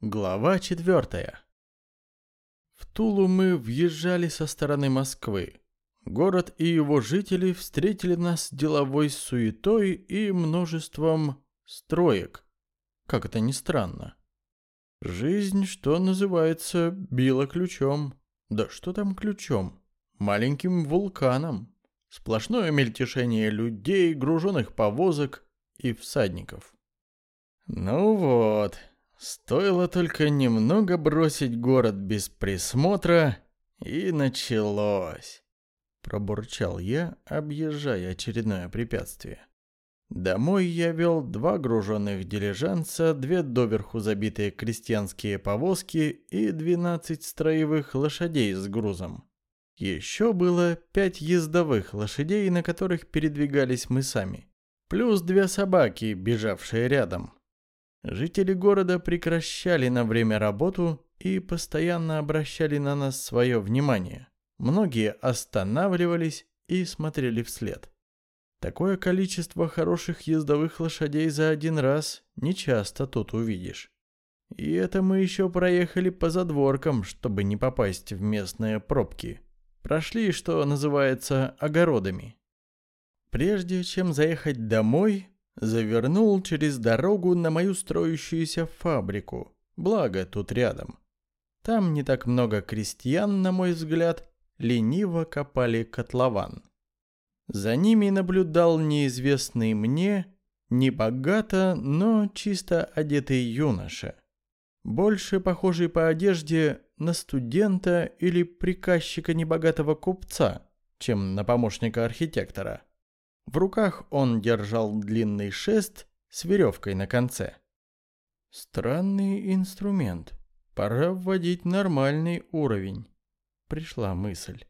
Глава четвертая. В Тулу мы въезжали со стороны Москвы. Город и его жители встретили нас деловой суетой и множеством строек. Как это ни странно. Жизнь, что называется, била ключом. Да что там ключом? Маленьким вулканом. Сплошное мельтешение людей, груженных повозок и всадников. Ну вот, Стоило только немного бросить город без присмотра, и началось. Пробурчал я, объезжая очередное препятствие. Домой я вел два груженных дилижанса, две доверху забитые крестьянские повозки и двенадцать строевых лошадей с грузом. Еще было пять ездовых лошадей, на которых передвигались мы сами. Плюс две собаки, бежавшие рядом. Жители города прекращали на время работу и постоянно обращали на нас свое внимание. Многие останавливались и смотрели вслед. Такое количество хороших ездовых лошадей за один раз нечасто тут увидишь. И это мы еще проехали по задворкам, чтобы не попасть в местные пробки. Прошли, что называется, огородами. Прежде чем заехать домой, Завернул через дорогу на мою строящуюся фабрику. Благо, тут рядом. Там не так много крестьян, на мой взгляд, лениво копали котлован. За ними наблюдал неизвестный мне, не богато, но чисто одетый юноша. Больше похожий по одежде на студента или приказчика небогатого купца, чем на помощника архитектора. В руках он держал длинный шест с веревкой на конце. Странный инструмент. Пора вводить нормальный уровень. Пришла мысль.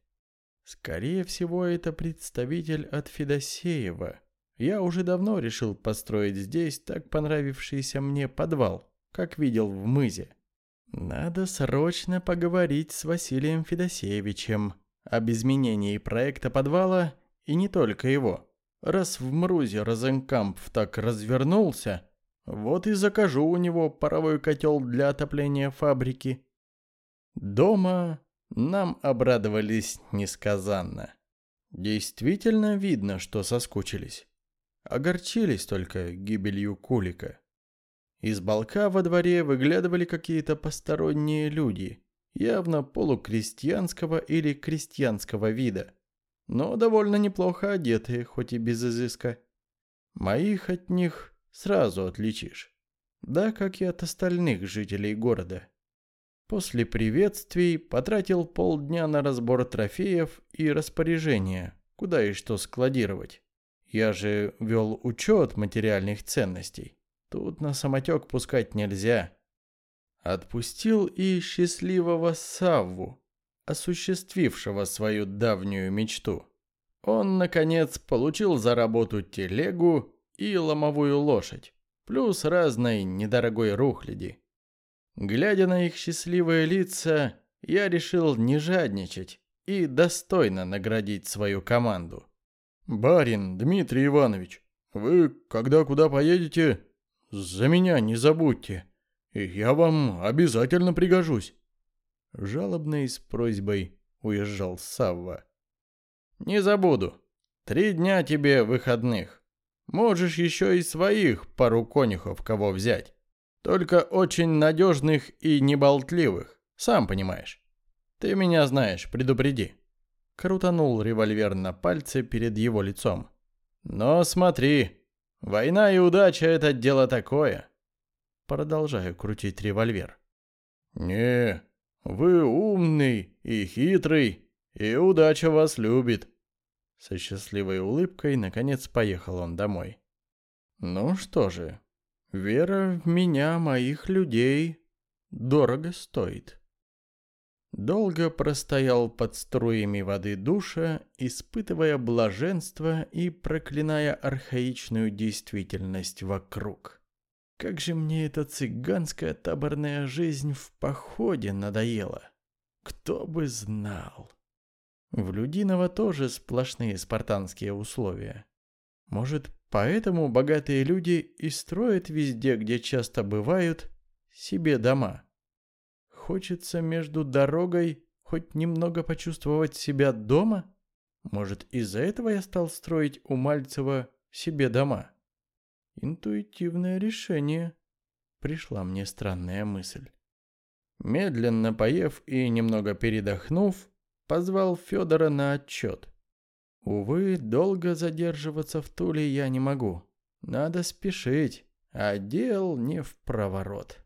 Скорее всего, это представитель от Федосеева. Я уже давно решил построить здесь так понравившийся мне подвал, как видел в мызе. Надо срочно поговорить с Василием Федосеевичем об изменении проекта подвала и не только его. Раз в мрузе Розенкамп так развернулся, вот и закажу у него паровой котел для отопления фабрики. Дома нам обрадовались несказанно. Действительно видно, что соскучились. Огорчились только гибелью Кулика. Из балка во дворе выглядывали какие-то посторонние люди, явно полукрестьянского или крестьянского вида но довольно неплохо одетые, хоть и без изыска. Моих от них сразу отличишь. Да, как и от остальных жителей города. После приветствий потратил полдня на разбор трофеев и распоряжения, куда и что складировать. Я же вел учет материальных ценностей. Тут на самотек пускать нельзя. Отпустил и счастливого Савву, осуществившего свою давнюю мечту. Он, наконец, получил за работу телегу и ломовую лошадь, плюс разной недорогой рухляди. Глядя на их счастливые лица, я решил не жадничать и достойно наградить свою команду. «Барин Дмитрий Иванович, вы, когда куда поедете, за меня не забудьте, я вам обязательно пригожусь». Жалобно и с просьбой уезжал Савва. «Не забуду. Три дня тебе выходных. Можешь еще и своих пару конюхов кого взять. Только очень надежных и неболтливых, сам понимаешь. Ты меня знаешь, предупреди». Крутанул револьвер на пальце перед его лицом. «Но смотри, война и удача — это дело такое». Продолжаю крутить револьвер. «Не, вы умный и хитрый, и удача вас любит». Со счастливой улыбкой, наконец, поехал он домой. «Ну что же, вера в меня, моих людей, дорого стоит». Долго простоял под струями воды душа, испытывая блаженство и проклиная архаичную действительность вокруг. Как же мне эта цыганская таборная жизнь в походе надоела. Кто бы знал. В Людиново тоже сплошные спартанские условия. Может, поэтому богатые люди и строят везде, где часто бывают, себе дома. Хочется между дорогой хоть немного почувствовать себя дома? Может, из-за этого я стал строить у Мальцева себе дома? Интуитивное решение. Пришла мне странная мысль. Медленно поев и немного передохнув, позвал Федора на отчет. Увы, долго задерживаться в Туле я не могу. Надо спешить, а дел не в проворот.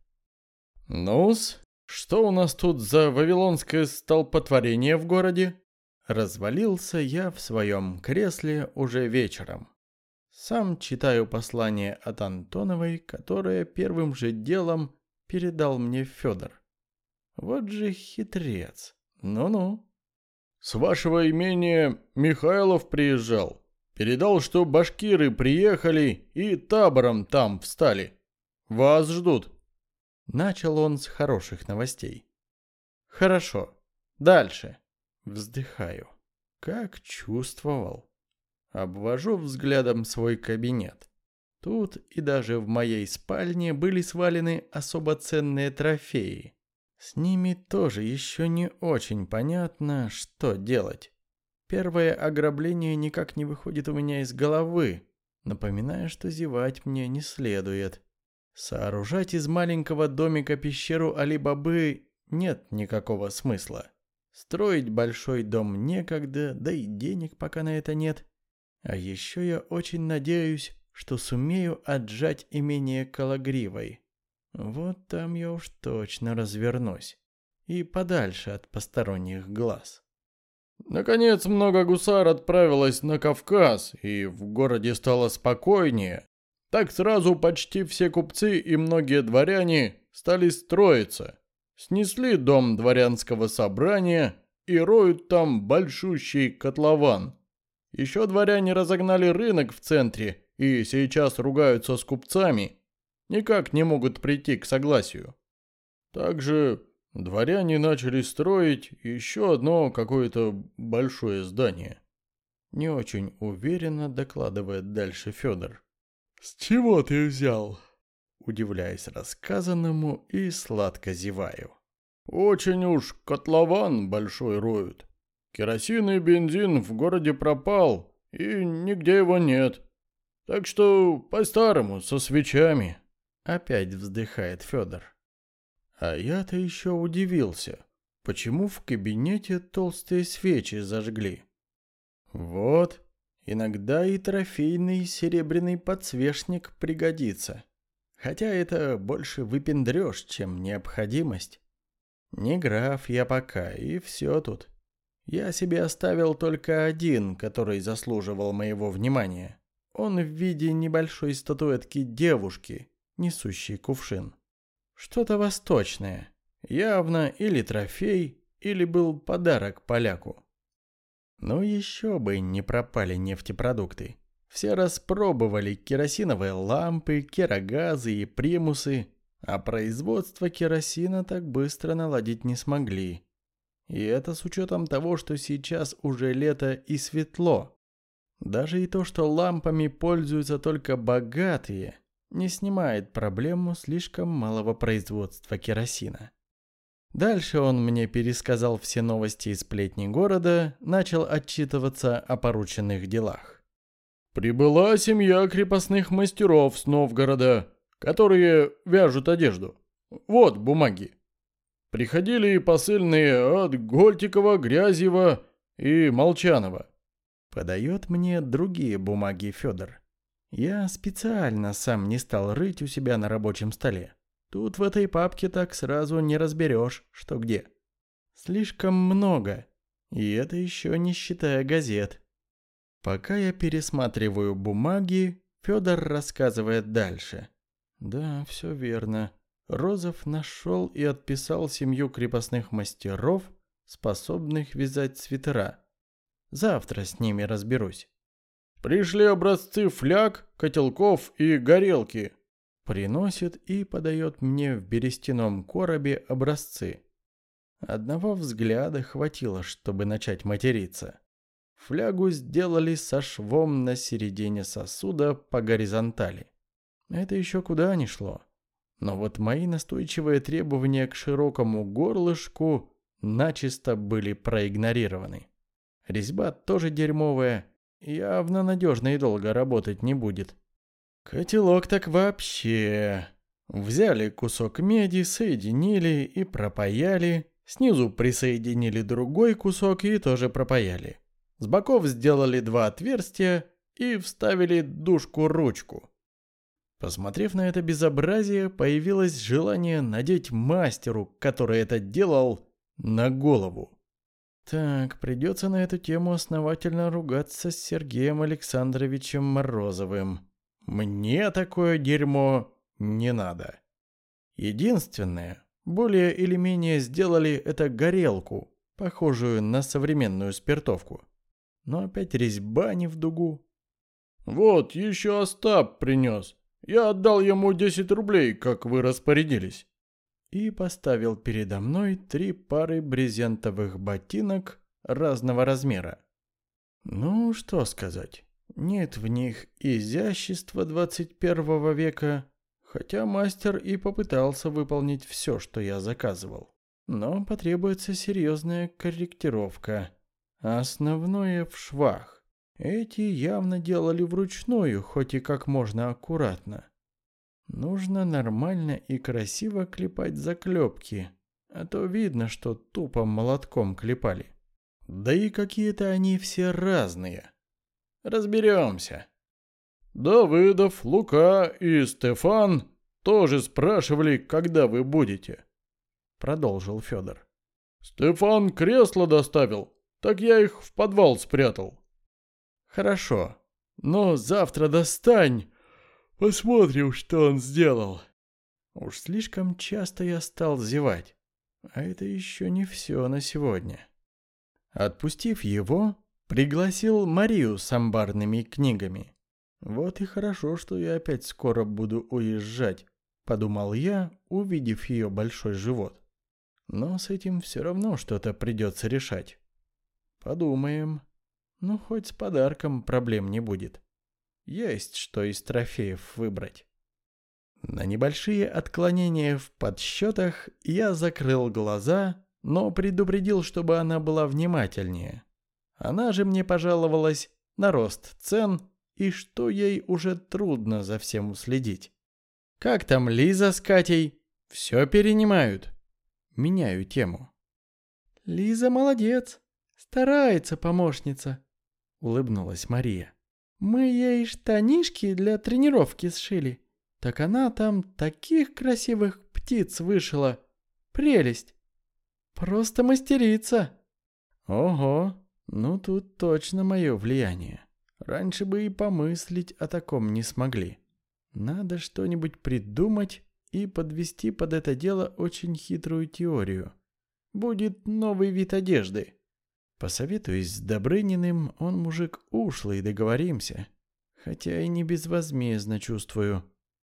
«Ну-с, что у нас тут за вавилонское столпотворение в городе?» Развалился я в своем кресле уже вечером. Сам читаю послание от Антоновой, которое первым же делом передал мне Федор. Вот же хитрец. Ну-ну. С вашего имения Михайлов приезжал. Передал, что башкиры приехали и табором там встали. Вас ждут. Начал он с хороших новостей. Хорошо. Дальше. Вздыхаю. Как чувствовал. Обвожу взглядом свой кабинет. Тут и даже в моей спальне были свалены особо ценные трофеи. С ними тоже еще не очень понятно, что делать. Первое ограбление никак не выходит у меня из головы, напоминая, что зевать мне не следует. Сооружать из маленького домика пещеру Али-Бабы нет никакого смысла. Строить большой дом некогда, да и денег пока на это нет. А еще я очень надеюсь, что сумею отжать имение Калагривой. Вот там я уж точно развернусь. И подальше от посторонних глаз. Наконец, много гусар отправилось на Кавказ, и в городе стало спокойнее. Так сразу почти все купцы и многие дворяне стали строиться. Снесли дом дворянского собрания и роют там большущий котлован. Еще дворяне разогнали рынок в центре и сейчас ругаются с купцами. Никак не могут прийти к согласию. Также дворяне начали строить еще одно какое-то большое здание. Не очень уверенно докладывает дальше Федор. «С чего ты взял?» Удивляясь рассказанному и сладко зеваю. «Очень уж котлован большой роют. Керосин и бензин в городе пропал, и нигде его нет. Так что по-старому, со свечами. Опять вздыхает Федор. А я-то еще удивился, почему в кабинете толстые свечи зажгли. Вот, иногда и трофейный серебряный подсвечник пригодится. Хотя это больше выпендрешь, чем необходимость. Не граф я пока, и все тут. Я себе оставил только один, который заслуживал моего внимания. Он в виде небольшой статуэтки девушки, несущей кувшин. Что-то восточное. Явно или трофей, или был подарок поляку. Но еще бы не пропали нефтепродукты. Все распробовали керосиновые лампы, керогазы и примусы, а производство керосина так быстро наладить не смогли. И это с учетом того, что сейчас уже лето и светло. Даже и то, что лампами пользуются только богатые, не снимает проблему слишком малого производства керосина. Дальше он мне пересказал все новости и сплетни города, начал отчитываться о порученных делах. «Прибыла семья крепостных мастеров с Новгорода, которые вяжут одежду. Вот бумаги. Приходили посыльные от Гольтикова, Грязева и Молчанова. Подает мне другие бумаги Федор. Я специально сам не стал рыть у себя на рабочем столе. Тут в этой папке так сразу не разберешь, что где. Слишком много. И это еще не считая газет. Пока я пересматриваю бумаги, Федор рассказывает дальше. Да, все верно. Розов нашел и отписал семью крепостных мастеров, способных вязать свитера. Завтра с ними разберусь. Пришли образцы фляг, котелков и горелки. Приносит и подает мне в берестяном коробе образцы. Одного взгляда хватило, чтобы начать материться. Флягу сделали со швом на середине сосуда по горизонтали. Это еще куда ни шло. Но вот мои настойчивые требования к широкому горлышку начисто были проигнорированы. Резьба тоже дерьмовая, явно надежно и долго работать не будет. Котелок так вообще. Взяли кусок меди, соединили и пропаяли. Снизу присоединили другой кусок и тоже пропаяли. С боков сделали два отверстия и вставили дужку-ручку. Посмотрев на это безобразие, появилось желание надеть мастеру, который это делал, на голову. Так, придется на эту тему основательно ругаться с Сергеем Александровичем Морозовым. Мне такое дерьмо не надо. Единственное, более или менее сделали это горелку, похожую на современную спиртовку. Но опять резьба не в дугу. «Вот, еще Остап принес», я отдал ему 10 рублей, как вы распорядились. И поставил передо мной три пары брезентовых ботинок разного размера. Ну, что сказать. Нет в них изящества 21 века, хотя мастер и попытался выполнить все, что я заказывал. Но потребуется серьезная корректировка. Основное в швах. Эти явно делали вручную, хоть и как можно аккуратно. Нужно нормально и красиво клепать заклепки, а то видно, что тупо молотком клепали. Да и какие-то они все разные. Разберемся. Давыдов, Лука и Стефан тоже спрашивали, когда вы будете. Продолжил Федор. Стефан кресло доставил, так я их в подвал спрятал. Хорошо. Но завтра достань. Посмотрим, что он сделал. Уж слишком часто я стал зевать. А это еще не все на сегодня. Отпустив его, пригласил Марию с амбарными книгами. Вот и хорошо, что я опять скоро буду уезжать, подумал я, увидев ее большой живот. Но с этим все равно что-то придется решать. Подумаем. Ну, хоть с подарком проблем не будет. Есть что из трофеев выбрать. На небольшие отклонения в подсчетах я закрыл глаза, но предупредил, чтобы она была внимательнее. Она же мне пожаловалась на рост цен и что ей уже трудно за всем уследить. Как там Лиза с Катей? Все перенимают. Меняю тему. Лиза молодец. Старается помощница улыбнулась Мария. Мы ей штанишки для тренировки сшили. Так она там таких красивых птиц вышила. Прелесть. Просто мастерица. Ого, ну тут точно мое влияние. Раньше бы и помыслить о таком не смогли. Надо что-нибудь придумать и подвести под это дело очень хитрую теорию. Будет новый вид одежды. Посоветуюсь с Добрыниным, он мужик ушлый, договоримся. Хотя и не безвозмездно чувствую.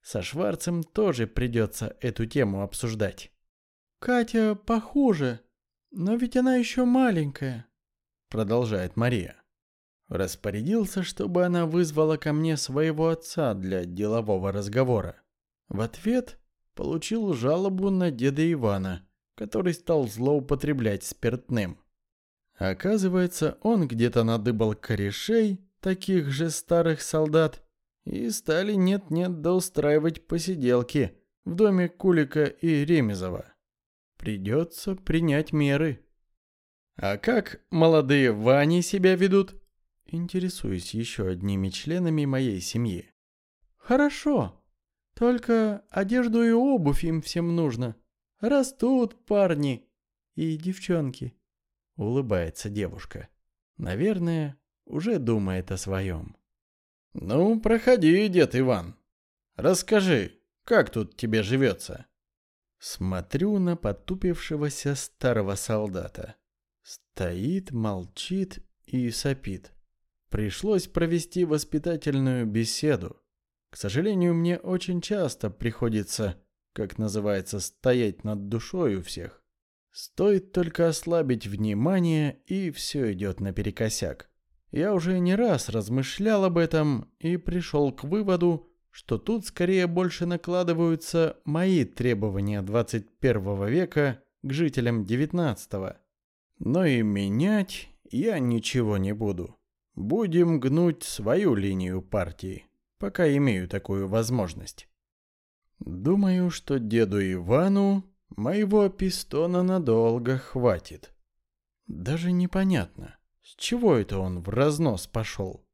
Со Шварцем тоже придется эту тему обсуждать. «Катя похуже, но ведь она еще маленькая», — продолжает Мария. Распорядился, чтобы она вызвала ко мне своего отца для делового разговора. В ответ получил жалобу на деда Ивана, который стал злоупотреблять спиртным. Оказывается, он где-то надыбал корешей, таких же старых солдат, и стали нет-нет да устраивать посиделки в доме Кулика и Ремезова. Придется принять меры. А как молодые Вани себя ведут? Интересуюсь еще одними членами моей семьи. Хорошо. Только одежду и обувь им всем нужно. Растут парни и девчонки. Улыбается девушка. Наверное, уже думает о своем. «Ну, проходи, дед Иван. Расскажи, как тут тебе живется?» Смотрю на потупившегося старого солдата. Стоит, молчит и сопит. Пришлось провести воспитательную беседу. К сожалению, мне очень часто приходится, как называется, стоять над душой у всех. Стоит только ослабить внимание, и все идет наперекосяк. Я уже не раз размышлял об этом и пришел к выводу, что тут скорее больше накладываются мои требования 21 века к жителям 19 Но и менять я ничего не буду. Будем гнуть свою линию партии, пока имею такую возможность. Думаю, что деду Ивану моего пистона надолго хватит. Даже непонятно, с чего это он в разнос пошел.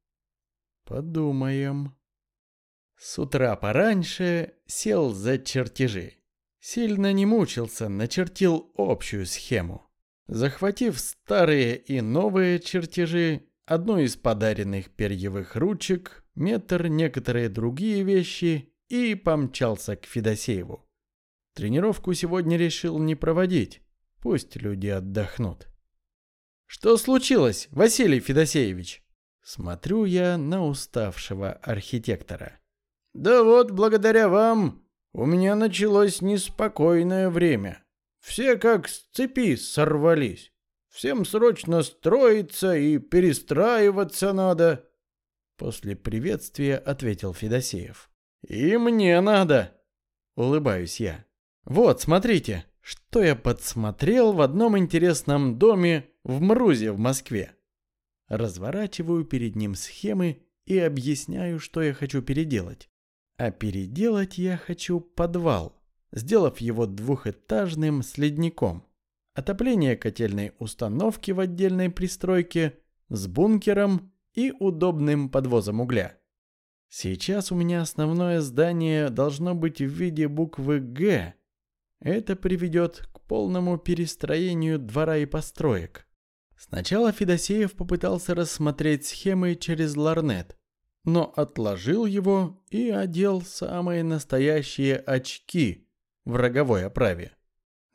Подумаем. С утра пораньше сел за чертежи. Сильно не мучился, начертил общую схему. Захватив старые и новые чертежи, одну из подаренных перьевых ручек, метр, некоторые другие вещи и помчался к Федосееву. Тренировку сегодня решил не проводить, пусть люди отдохнут. «Что случилось, Василий Федосеевич?» Смотрю я на уставшего архитектора. «Да вот, благодаря вам у меня началось неспокойное время. Все как с цепи сорвались. Всем срочно строиться и перестраиваться надо». После приветствия ответил Федосеев. «И мне надо!» Улыбаюсь я. «Вот, смотрите, что я подсмотрел в одном интересном доме в Мрузе в Москве. Разворачиваю перед ним схемы и объясняю, что я хочу переделать. А переделать я хочу подвал, сделав его двухэтажным с ледником. Отопление котельной установки в отдельной пристройке с бункером и удобным подвозом угля. Сейчас у меня основное здание должно быть в виде буквы «Г». Это приведет к полному перестроению двора и построек. Сначала Федосеев попытался рассмотреть схемы через ларнет, но отложил его и одел самые настоящие очки в роговой оправе.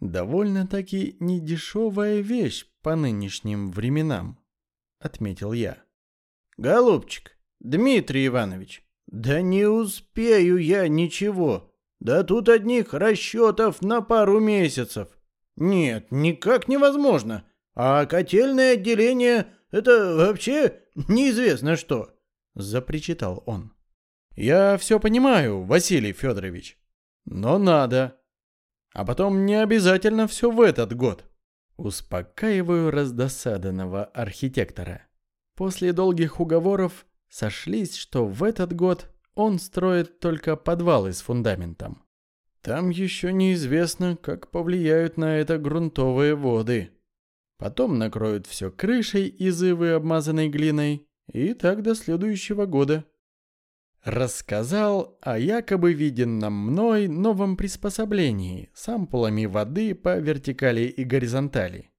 Довольно-таки недешевая вещь по нынешним временам, отметил я. Голубчик, Дмитрий Иванович, да не успею я ничего. Да тут одних расчетов на пару месяцев. Нет, никак невозможно. А котельное отделение — это вообще неизвестно что», — запричитал он. «Я все понимаю, Василий Федорович, но надо. А потом не обязательно все в этот год». Успокаиваю раздосаданного архитектора. После долгих уговоров сошлись, что в этот год он строит только подвалы с фундаментом. Там еще неизвестно, как повлияют на это грунтовые воды. Потом накроют все крышей из ивы, обмазанной глиной, и так до следующего года. Рассказал о якобы виденном мной новом приспособлении с ампулами воды по вертикали и горизонтали.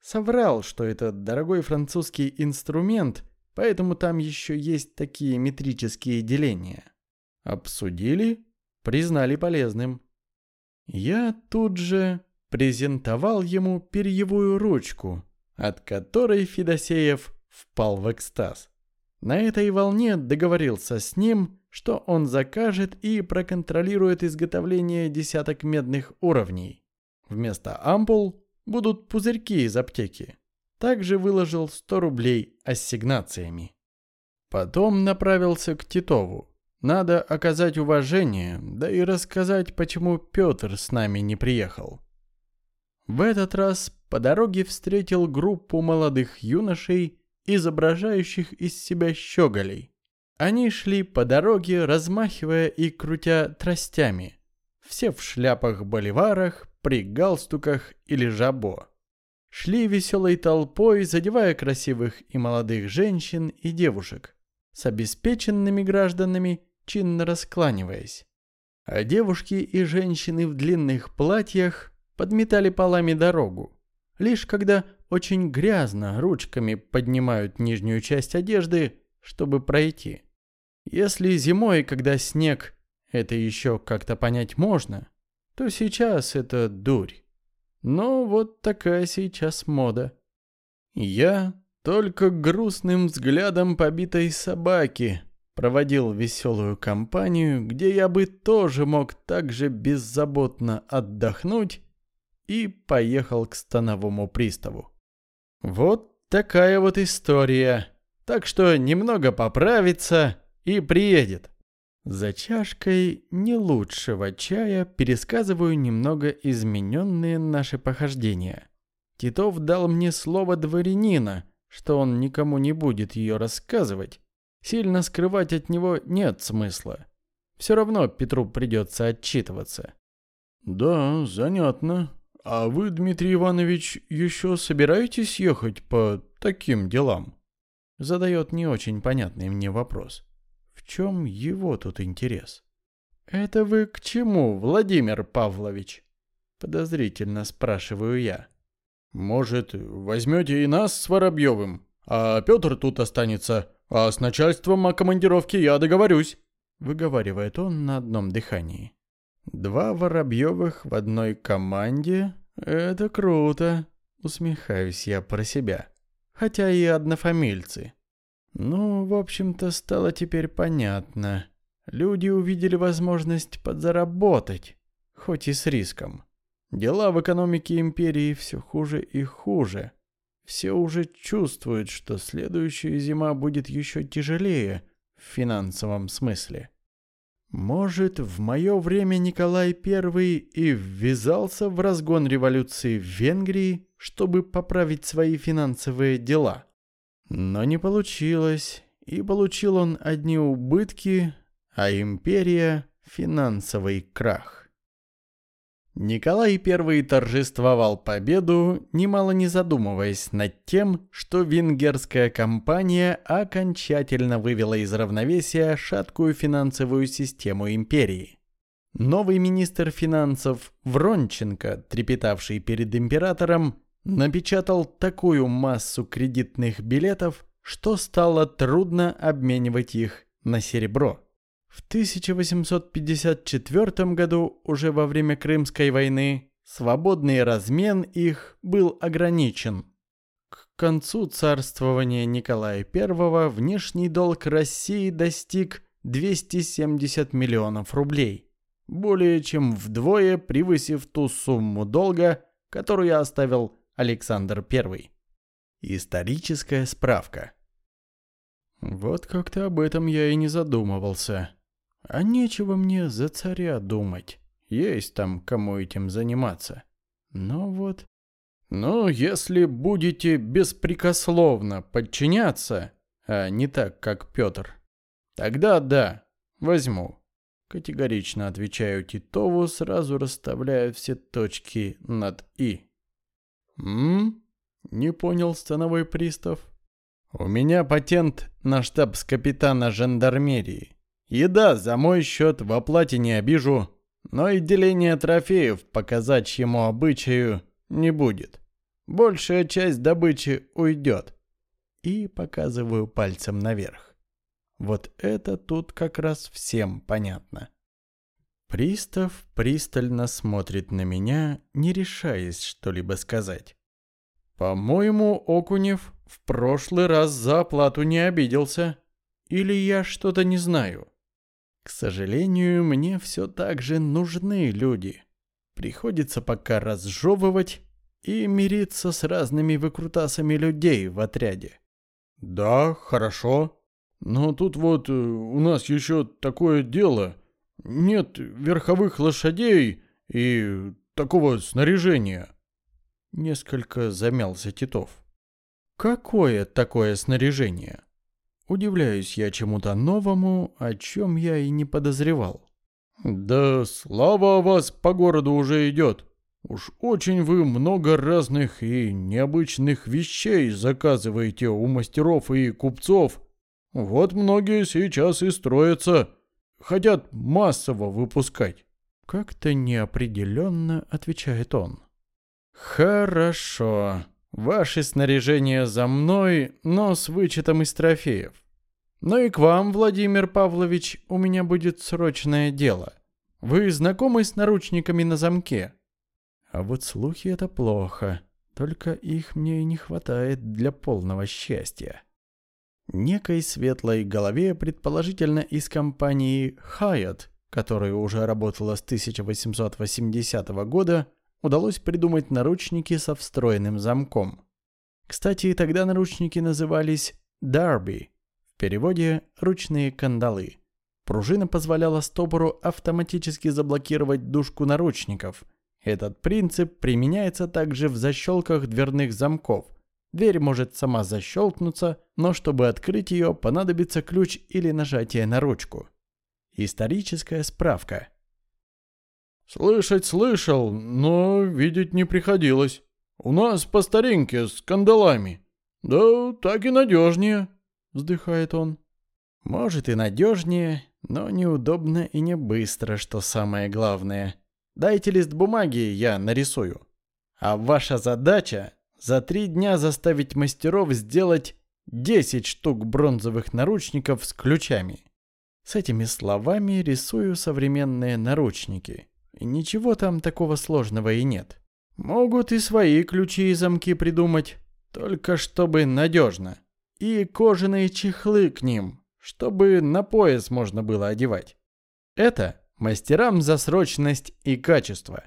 Соврал, что это дорогой французский инструмент, поэтому там еще есть такие метрические деления. Обсудили, признали полезным. Я тут же презентовал ему перьевую ручку, от которой Федосеев впал в экстаз. На этой волне договорился с ним, что он закажет и проконтролирует изготовление десяток медных уровней. Вместо ампул будут пузырьки из аптеки. Также выложил 100 рублей ассигнациями. Потом направился к Титову. Надо оказать уважение, да и рассказать, почему Петр с нами не приехал. В этот раз по дороге встретил группу молодых юношей, изображающих из себя щеголей. Они шли по дороге, размахивая и крутя тростями. Все в шляпах-боливарах, при галстуках или жабо. Шли веселой толпой, задевая красивых и молодых женщин и девушек, с обеспеченными гражданами, чинно раскланиваясь. А девушки и женщины в длинных платьях подметали полами дорогу. Лишь когда очень грязно ручками поднимают нижнюю часть одежды, чтобы пройти. Если зимой, когда снег, это еще как-то понять можно, то сейчас это дурь. Но вот такая сейчас мода. Я только грустным взглядом побитой собаки проводил веселую компанию, где я бы тоже мог так же беззаботно отдохнуть и поехал к становому приставу. Вот такая вот история. Так что немного поправится и приедет. За чашкой не лучшего чая пересказываю немного измененные наши похождения. Титов дал мне слово дворянина, что он никому не будет ее рассказывать. Сильно скрывать от него нет смысла. Все равно Петру придется отчитываться. «Да, занятно. А вы, Дмитрий Иванович, еще собираетесь ехать по таким делам?» Задает не очень понятный мне вопрос. В чем его тут интерес? «Это вы к чему, Владимир Павлович?» Подозрительно спрашиваю я. «Может, возьмете и нас с Воробьевым, а Петр тут останется, а с начальством о командировке я договорюсь», выговаривает он на одном дыхании. «Два Воробьевых в одной команде — это круто», усмехаюсь я про себя. Хотя и однофамильцы. Ну, в общем-то, стало теперь понятно. Люди увидели возможность подзаработать, хоть и с риском. Дела в экономике империи все хуже и хуже. Все уже чувствуют, что следующая зима будет еще тяжелее в финансовом смысле. Может, в мое время Николай I и ввязался в разгон революции в Венгрии, чтобы поправить свои финансовые дела. Но не получилось, и получил он одни убытки, а империя – финансовый крах. Николай I торжествовал победу, немало не задумываясь над тем, что венгерская компания окончательно вывела из равновесия шаткую финансовую систему империи. Новый министр финансов Вронченко, трепетавший перед императором, напечатал такую массу кредитных билетов, что стало трудно обменивать их на серебро. В 1854 году, уже во время Крымской войны, свободный размен их был ограничен. К концу царствования Николая I внешний долг России достиг 270 миллионов рублей, более чем вдвое превысив ту сумму долга, которую оставил Александр I. Историческая справка. Вот как-то об этом я и не задумывался. А нечего мне за царя думать. Есть там кому этим заниматься. Но вот... Ну, если будете беспрекословно подчиняться, а не так, как Петр, тогда да, возьму. Категорично отвечаю Титову, сразу расставляя все точки над «и». «М?» — не понял становой пристав. «У меня патент на штабс-капитана жандармерии. Еда за мой счет в оплате не обижу, но и деление трофеев по казачьему обычаю не будет. Большая часть добычи уйдет». И показываю пальцем наверх. Вот это тут как раз всем понятно. Пристав пристально смотрит на меня, не решаясь что-либо сказать. По-моему, Окунев в прошлый раз за оплату не обиделся. Или я что-то не знаю. К сожалению, мне все так же нужны люди. Приходится пока разжевывать и мириться с разными выкрутасами людей в отряде. Да, хорошо. Но тут вот э, у нас еще такое дело. Нет верховых лошадей и такого снаряжения. Несколько замялся Титов. Какое такое снаряжение? Удивляюсь я чему-то новому, о чем я и не подозревал. Да слава о вас по городу уже идет. Уж очень вы много разных и необычных вещей заказываете у мастеров и купцов. Вот многие сейчас и строятся. Хотят массово выпускать. Как-то неопределенно отвечает он. Хорошо. Ваше снаряжение за мной, но с вычетом из трофеев. Ну и к вам, Владимир Павлович, у меня будет срочное дело. Вы знакомы с наручниками на замке? А вот слухи это плохо. Только их мне и не хватает для полного счастья. Некой светлой голове, предположительно из компании Hyatt, которая уже работала с 1880 года, удалось придумать наручники со встроенным замком. Кстати, тогда наручники назывались «Дарби», в переводе «ручные кандалы». Пружина позволяла стопору автоматически заблокировать дужку наручников. Этот принцип применяется также в защелках дверных замков. Дверь может сама защелкнуться, но чтобы открыть ее, понадобится ключ или нажатие на ручку. Историческая справка. Слышать слышал, но видеть не приходилось. У нас по старинке с кандалами. Да так и надежнее, вздыхает он. Может и надежнее, но неудобно и не быстро, что самое главное. Дайте лист бумаги, я нарисую. А ваша задача за три дня заставить мастеров сделать 10 штук бронзовых наручников с ключами. С этими словами рисую современные наручники. И ничего там такого сложного и нет. Могут и свои ключи и замки придумать, только чтобы надежно. И кожаные чехлы к ним, чтобы на пояс можно было одевать. Это мастерам за срочность и качество.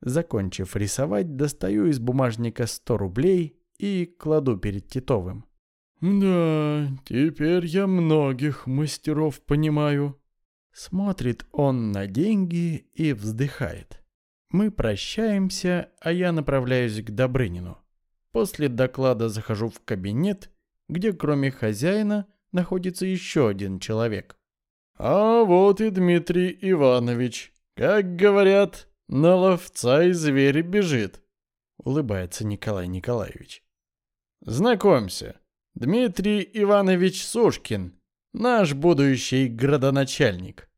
Закончив рисовать, достаю из бумажника 100 рублей и кладу перед Титовым. «Да, теперь я многих мастеров понимаю». Смотрит он на деньги и вздыхает. Мы прощаемся, а я направляюсь к Добрынину. После доклада захожу в кабинет, где кроме хозяина находится еще один человек. «А вот и Дмитрий Иванович. Как говорят, на ловца и зверь бежит», — улыбается Николай Николаевич. «Знакомься, Дмитрий Иванович Сушкин, наш будущий градоначальник».